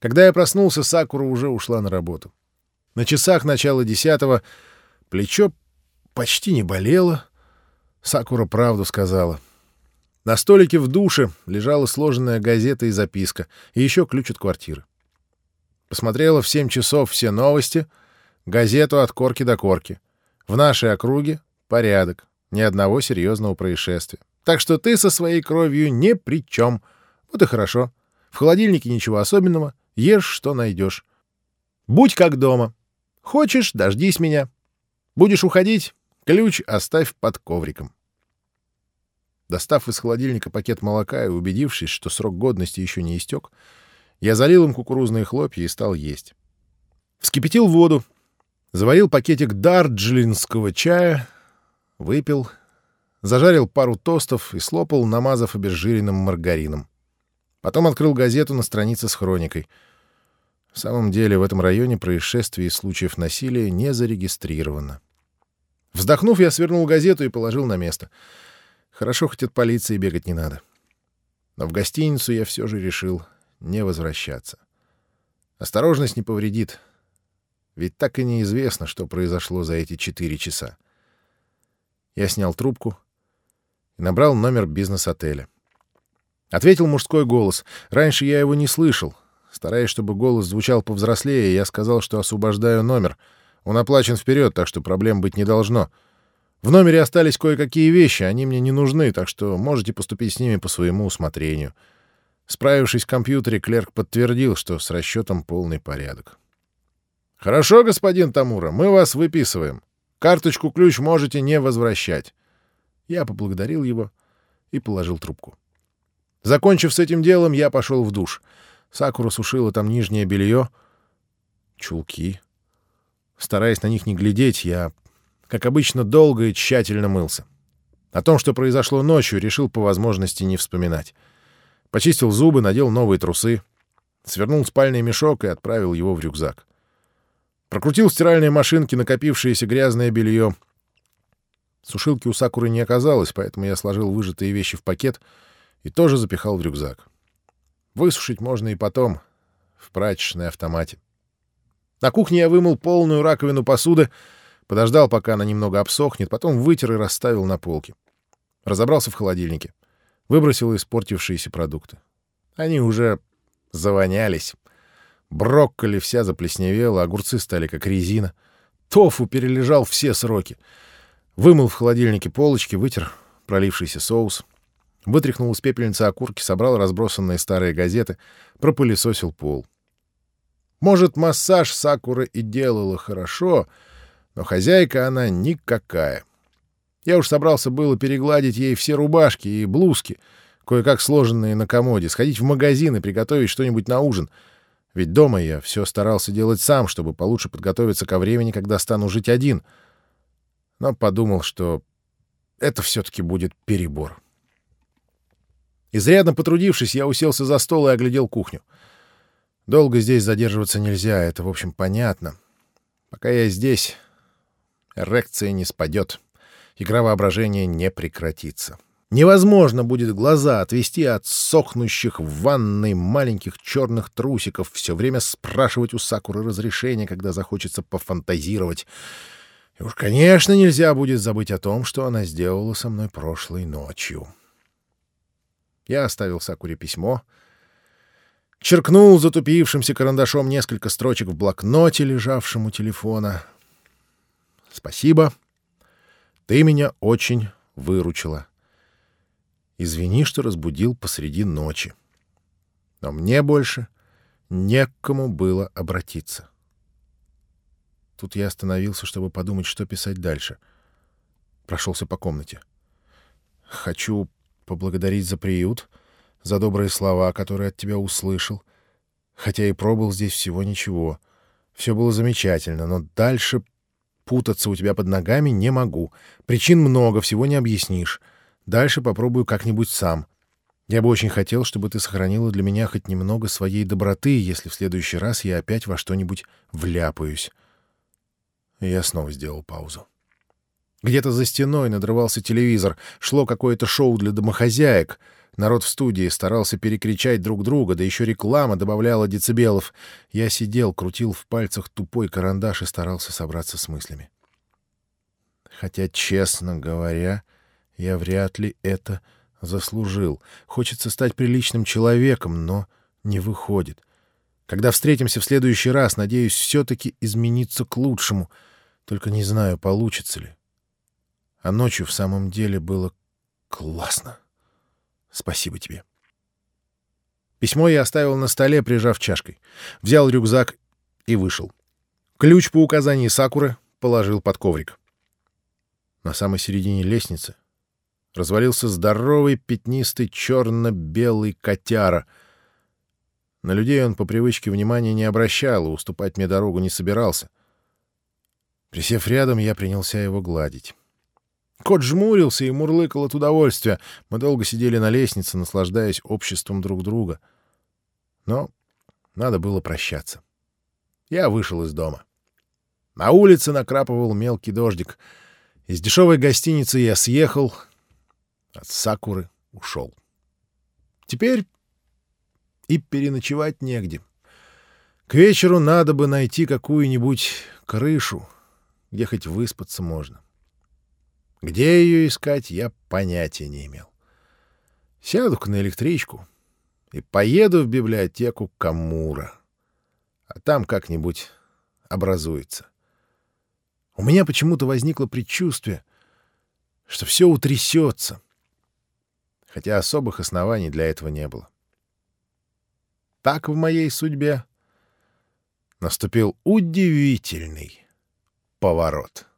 Когда я проснулся, Сакура уже ушла на работу. На часах начала десятого плечо почти не болело. Сакура правду сказала. На столике в душе лежала сложенная газета и записка, и еще ключ от квартиры. Посмотрела в семь часов все новости, газету от корки до корки. В нашей округе порядок, ни одного серьезного происшествия. Так что ты со своей кровью ни при чем. Вот и хорошо. В холодильнике ничего особенного, ешь, что найдешь. Будь как дома. Хочешь — дождись меня. Будешь уходить — ключ оставь под ковриком. Достав из холодильника пакет молока и убедившись, что срок годности еще не истек, я залил им кукурузные хлопья и стал есть. Вскипятил воду, заварил пакетик дарджилинского чая, выпил, зажарил пару тостов и слопал, намазав обезжиренным маргарином. Потом открыл газету на странице с хроникой — в самом деле в этом районе происшествий и случаев насилия не зарегистрировано. Вздохнув, я свернул газету и положил на место. Хорошо, хоть от полиции бегать не надо. Но в гостиницу я все же решил не возвращаться. Осторожность не повредит. Ведь так и неизвестно, что произошло за эти четыре часа. Я снял трубку и набрал номер бизнес-отеля. Ответил мужской голос. Раньше я его не слышал, Стараясь, чтобы голос звучал повзрослее, я сказал, что освобождаю номер. Он оплачен вперед, так что проблем быть не должно. В номере остались кое-какие вещи, они мне не нужны, так что можете поступить с ними по своему усмотрению. Справившись в компьютере, клерк подтвердил, что с расчетом полный порядок. «Хорошо, господин Тамура, мы вас выписываем. Карточку-ключ можете не возвращать». Я поблагодарил его и положил трубку. Закончив с этим делом, я пошел в душ — Сакура сушила там нижнее белье, чулки. Стараясь на них не глядеть, я, как обычно, долго и тщательно мылся. О том, что произошло ночью, решил по возможности не вспоминать. Почистил зубы, надел новые трусы, свернул спальный мешок и отправил его в рюкзак. Прокрутил в стиральной машинке накопившееся грязное белье. Сушилки у Сакуры не оказалось, поэтому я сложил выжатые вещи в пакет и тоже запихал в рюкзак. Высушить можно и потом, в прачечной автомате. На кухне я вымыл полную раковину посуды, подождал, пока она немного обсохнет, потом вытер и расставил на полке. Разобрался в холодильнике. Выбросил испортившиеся продукты. Они уже завонялись. Брокколи вся заплесневела, огурцы стали как резина. Тофу перележал все сроки. Вымыл в холодильнике полочки, вытер пролившийся соус. Вытряхнул из пепельницы окурки, собрал разбросанные старые газеты, пропылесосил пол. Может, массаж Сакуры и делала хорошо, но хозяйка она никакая. Я уж собрался было перегладить ей все рубашки и блузки, кое-как сложенные на комоде, сходить в магазин и приготовить что-нибудь на ужин. Ведь дома я все старался делать сам, чтобы получше подготовиться ко времени, когда стану жить один. Но подумал, что это все-таки будет перебор. Изрядно потрудившись, я уселся за стол и оглядел кухню. Долго здесь задерживаться нельзя, это, в общем, понятно. Пока я здесь, эрекция не спадет, игра воображения не прекратится. Невозможно будет глаза отвести от сохнущих в ванной маленьких черных трусиков, все время спрашивать у Сакуры разрешения, когда захочется пофантазировать. И уж, конечно, нельзя будет забыть о том, что она сделала со мной прошлой ночью. Я оставил Сакуре письмо, черкнул затупившимся карандашом несколько строчек в блокноте, лежавшем у телефона. «Спасибо. Ты меня очень выручила. Извини, что разбудил посреди ночи. Но мне больше не к кому было обратиться». Тут я остановился, чтобы подумать, что писать дальше. Прошелся по комнате. «Хочу поблагодарить за приют, за добрые слова, которые от тебя услышал. Хотя и пробыл здесь всего ничего. Все было замечательно, но дальше путаться у тебя под ногами не могу. Причин много, всего не объяснишь. Дальше попробую как-нибудь сам. Я бы очень хотел, чтобы ты сохранила для меня хоть немного своей доброты, если в следующий раз я опять во что-нибудь вляпаюсь. Я снова сделал паузу. Где-то за стеной надрывался телевизор, шло какое-то шоу для домохозяек. Народ в студии старался перекричать друг друга, да еще реклама добавляла децибелов. Я сидел, крутил в пальцах тупой карандаш и старался собраться с мыслями. Хотя, честно говоря, я вряд ли это заслужил. Хочется стать приличным человеком, но не выходит. Когда встретимся в следующий раз, надеюсь, все-таки измениться к лучшему. Только не знаю, получится ли. А ночью в самом деле было классно. Спасибо тебе. Письмо я оставил на столе, прижав чашкой. Взял рюкзак и вышел. Ключ по указанию Сакуры положил под коврик. На самой середине лестницы развалился здоровый пятнистый черно-белый котяра. На людей он по привычке внимания не обращал и уступать мне дорогу не собирался. Присев рядом, я принялся его гладить. Кот жмурился и мурлыкал от удовольствия. Мы долго сидели на лестнице, наслаждаясь обществом друг друга. Но надо было прощаться. Я вышел из дома. На улице накрапывал мелкий дождик. Из дешевой гостиницы я съехал, от Сакуры ушел. Теперь и переночевать негде. К вечеру надо бы найти какую-нибудь крышу, где хоть выспаться можно. Где ее искать, я понятия не имел. Сяду-ка на электричку и поеду в библиотеку Камура. А там как-нибудь образуется. У меня почему-то возникло предчувствие, что все утрясется, хотя особых оснований для этого не было. Так в моей судьбе наступил удивительный поворот.